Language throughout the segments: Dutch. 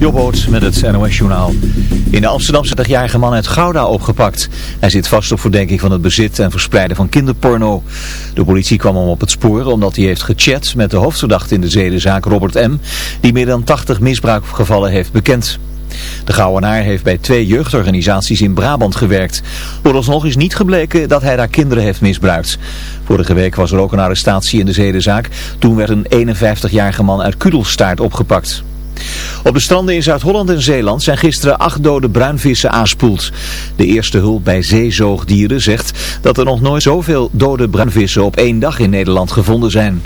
Jobboot met het NOS-journaal. In de Amsterdamse 30-jarige man uit Gouda opgepakt. Hij zit vast op verdenking van het bezit en verspreiden van kinderporno. De politie kwam hem op het spoor omdat hij heeft gechat met de hoofdverdachte in de zedenzaak Robert M. Die meer dan 80 misbruikgevallen heeft bekend. De Gouwenaar heeft bij twee jeugdorganisaties in Brabant gewerkt. Vooralsnog is niet gebleken dat hij daar kinderen heeft misbruikt. Vorige week was er ook een arrestatie in de zedenzaak. Toen werd een 51-jarige man uit Kudelstaart opgepakt. Op de stranden in Zuid-Holland en Zeeland zijn gisteren acht dode bruinvissen aanspoeld. De eerste hulp bij zeezoogdieren zegt dat er nog nooit zoveel dode bruinvissen op één dag in Nederland gevonden zijn.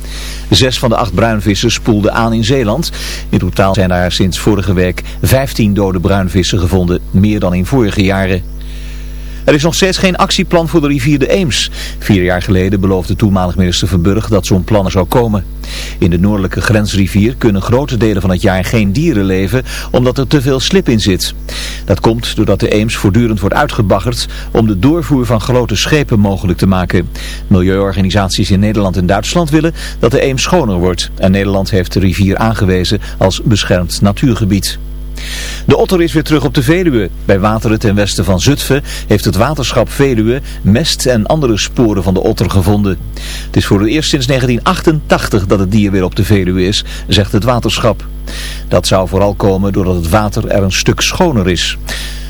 Zes van de acht bruinvissen spoelden aan in Zeeland. In totaal zijn daar sinds vorige week 15 dode bruinvissen gevonden, meer dan in vorige jaren. Er is nog steeds geen actieplan voor de rivier de Eems. Vier jaar geleden beloofde toenmalig minister Verburg dat zo'n plan er zou komen. In de noordelijke grensrivier kunnen grote delen van het jaar geen dieren leven omdat er te veel slip in zit. Dat komt doordat de Eems voortdurend wordt uitgebaggerd om de doorvoer van grote schepen mogelijk te maken. Milieuorganisaties in Nederland en Duitsland willen dat de Eems schoner wordt. En Nederland heeft de rivier aangewezen als beschermd natuurgebied. De otter is weer terug op de Veluwe. Bij wateren ten westen van Zutphen heeft het waterschap Veluwe mest en andere sporen van de otter gevonden. Het is voor het eerst sinds 1988 dat het dier weer op de Veluwe is, zegt het waterschap. Dat zou vooral komen doordat het water er een stuk schoner is.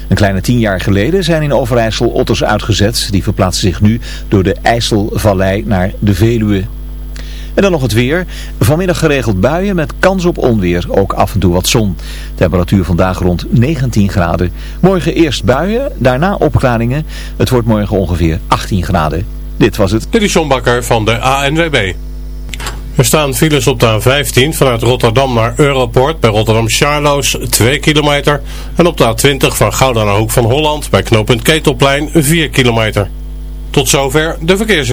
Een kleine tien jaar geleden zijn in Overijssel otters uitgezet. Die verplaatsen zich nu door de IJsselvallei naar de Veluwe. En dan nog het weer. Vanmiddag geregeld buien met kans op onweer. Ook af en toe wat zon. Temperatuur vandaag rond 19 graden. Morgen eerst buien, daarna opklaringen. Het wordt morgen ongeveer 18 graden. Dit was het. Dit is Bakker van de ANWB. Er staan files op de A15 vanuit Rotterdam naar Europort bij Rotterdam Charloes 2 kilometer. En op de A20 van Gouda naar Hoek van Holland bij knooppunt Ketelplein 4 kilometer. Tot zover de verkeers.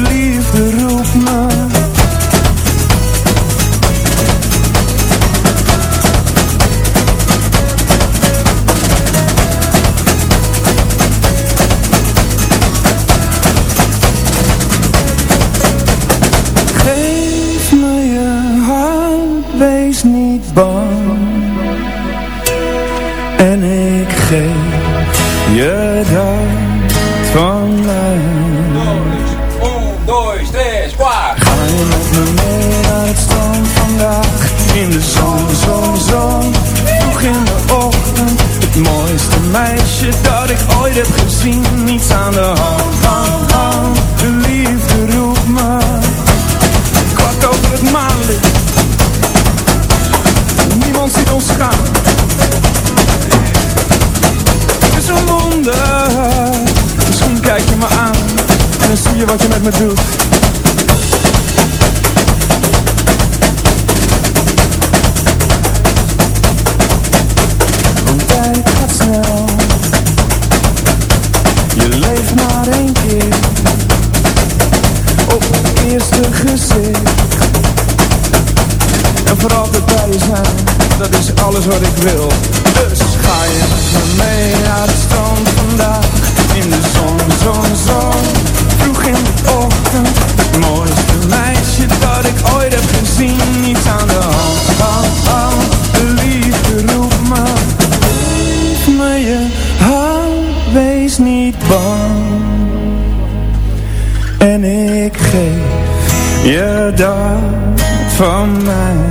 voor altijd bij je zijn. Dat is alles wat ik wil. Dus ga je met me mee naar het strand vandaag. In de zon, zon, zon. Vroeg in de ochtend. Het mooiste meisje dat ik ooit heb gezien. Niets aan de hand, hand, hand De liefde roept me. Geef me je hand Wees niet bang. En ik geef je dat van mij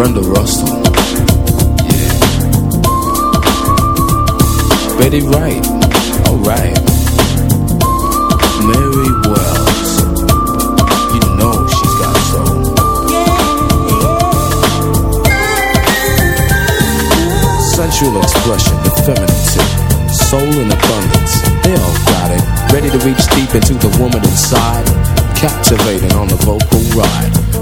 Brenda Russell. Yeah. Betty Wright. Alright. Mary Wells. You know she's got soul. Sensual expression, effeminacy, soul in abundance. They all got it. Ready to reach deep into the woman inside. Captivating on the vocal ride.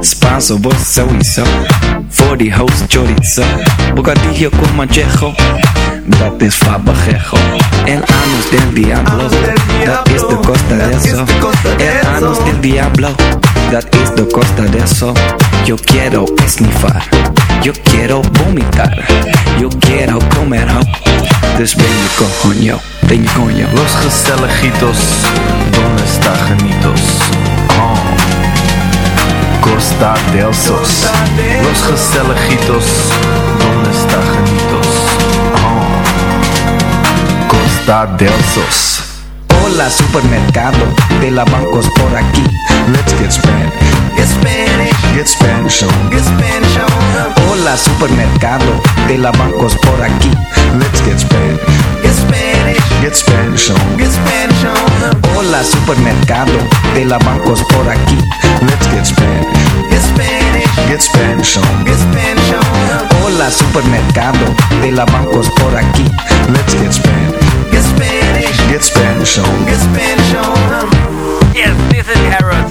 Spanso, vos sowieso. Voor die host chorizo. Bocadillo con manchejo. Dat is fabajejo. El anus del diablo. Dat is de costa de eso. El anus del diablo. Dat is de costa de eso. Yo quiero esnifar. Yo quiero vomitar. Yo quiero comer ho. Dus ben je coño. Ben je coño. Los gezelligitos, donde está genitos? Oh. Costa del Sos. Los gezelligitos, donde está genitos? Oh. Costa del Sos. Hola supermercado, de la bancos por aquí. Let's get Spanish. Get Spanish. Get Spanish on. Get Spanish on. Hola supermercado, de la bancos por aquí. Let's get Spanish. Get Spanish. Get Spanish on. Get Spanish on. Hola supermercado, de la bancos por aquí. Let's get Spanish. Get Spanish. Get Spanish on. Get Spanish on. Hola supermercado, de la bancos por aquí. Let's get Spanish. Get Spanish. Get Spanish on. Get Spanish on. Yes, this is Harold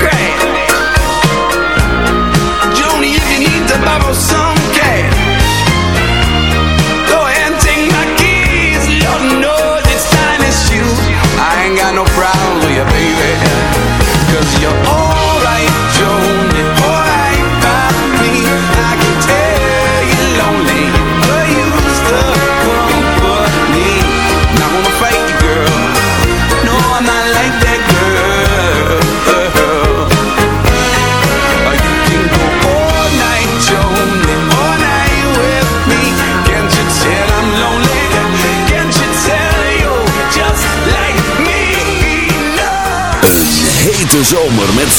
Yeah.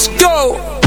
Let's go.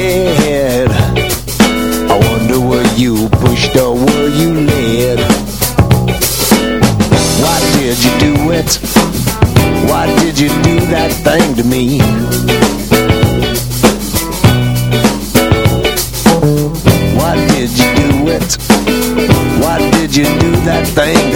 to me? Why did you do it? Why did you do that thing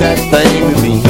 that meu be?